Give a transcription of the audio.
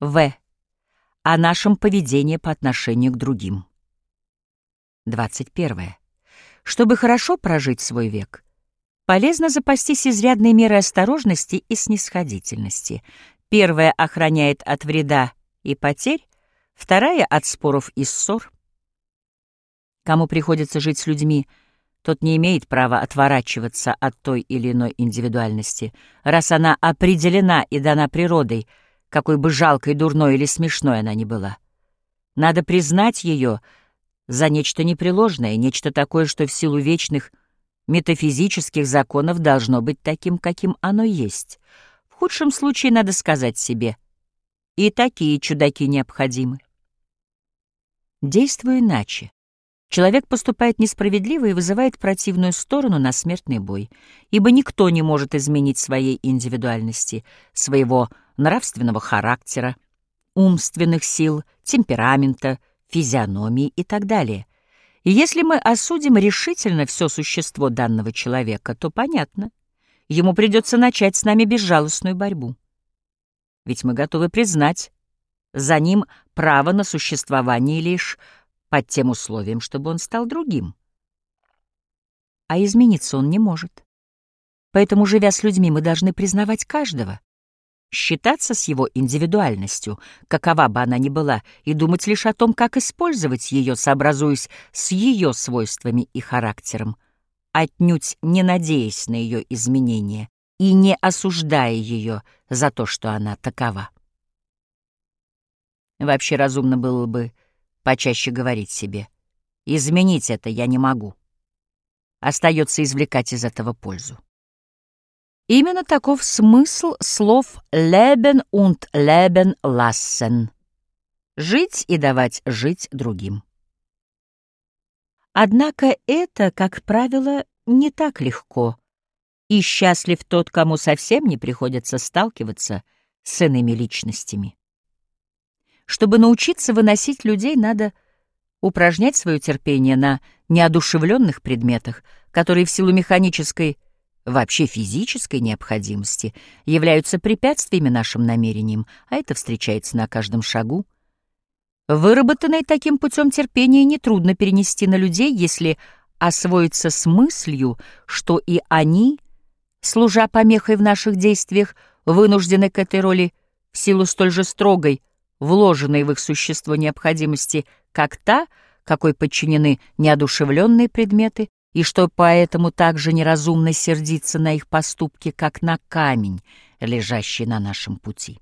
В. О нашем поведении по отношению к другим. 21. Чтобы хорошо прожить свой век, полезно запастись изрядной мерой осторожности и снисходительности. Первая охраняет от вреда и потерь, вторая — от споров и ссор. Кому приходится жить с людьми, тот не имеет права отворачиваться от той или иной индивидуальности, раз она определена и дана природой, какой бы жалкой, дурной или смешной она ни была. Надо признать ее за нечто непреложное, нечто такое, что в силу вечных метафизических законов должно быть таким, каким оно есть. В худшем случае надо сказать себе, и такие чудаки необходимы. Действуй иначе. Человек поступает несправедливо и вызывает противную сторону на смертный бой, ибо никто не может изменить своей индивидуальности, своего нравственного характера, умственных сил, темперамента, физиономии и так далее. И если мы осудим решительно все существо данного человека, то понятно, ему придется начать с нами безжалостную борьбу. Ведь мы готовы признать за ним право на существование лишь под тем условием, чтобы он стал другим. А измениться он не может. Поэтому, живя с людьми, мы должны признавать каждого, считаться с его индивидуальностью, какова бы она ни была, и думать лишь о том, как использовать ее, сообразуясь с ее свойствами и характером, отнюдь не надеясь на ее изменения и не осуждая ее за то, что она такова. Вообще разумно было бы почаще говорить себе «изменить это я не могу». Остается извлекать из этого пользу. Именно таков смысл слов «leben und leben lassen» — жить и давать жить другим. Однако это, как правило, не так легко, и счастлив тот, кому совсем не приходится сталкиваться с иными личностями. Чтобы научиться выносить людей, надо упражнять свое терпение на неодушевленных предметах, которые в силу механической, вообще физической необходимости являются препятствиями нашим намерениям, а это встречается на каждом шагу. Выработанное таким путем терпение нетрудно перенести на людей, если освоиться с мыслью, что и они, служа помехой в наших действиях, вынуждены к этой роли в силу столь же строгой, вложенной в их существо необходимости, как та, какой подчинены неодушевленные предметы, и что поэтому так же неразумно сердиться на их поступки, как на камень, лежащий на нашем пути.